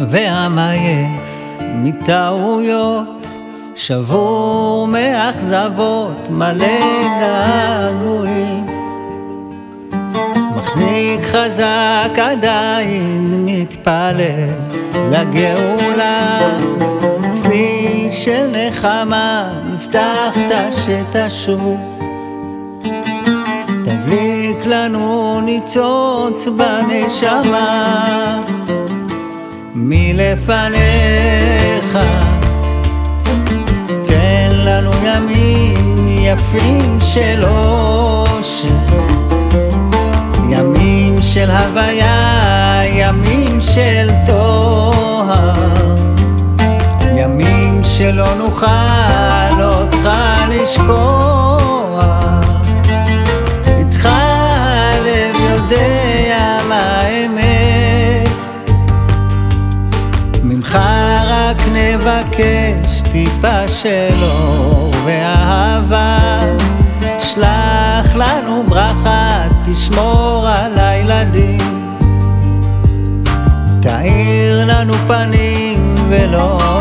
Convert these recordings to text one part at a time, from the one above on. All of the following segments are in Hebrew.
שבע עייף מטעויות, שבור מאכזבות, מלא געגועים. מחזיק חזק עדיין מתפלל לגאולה, צליל של נחמה, הבטחת שתשוב. תדליק לנו ניצוץ בנשמה מלפניך. תן לנו ימים יפים של אושר ימים של הוויה, ימים של טוהר. ימים שלא נוכל אותך לשכוח נבקש טיפה של אור ואהבה. שלח לנו ברכה, תשמור על הילדים. תאיר לנו פנים ולא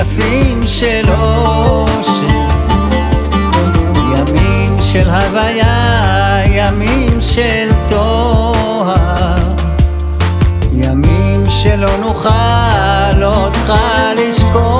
יפים של אושר ימים של הוויה, ימים של טוהר ימים שלא נוכל אותך לשכוח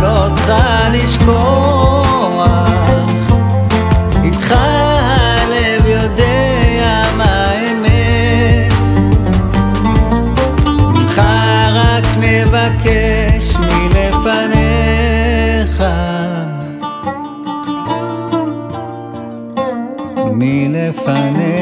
נוכל אותך לשכוח. איתך הלב יודע מה האמת. ממך רק נבקש מלפניך. מלפניך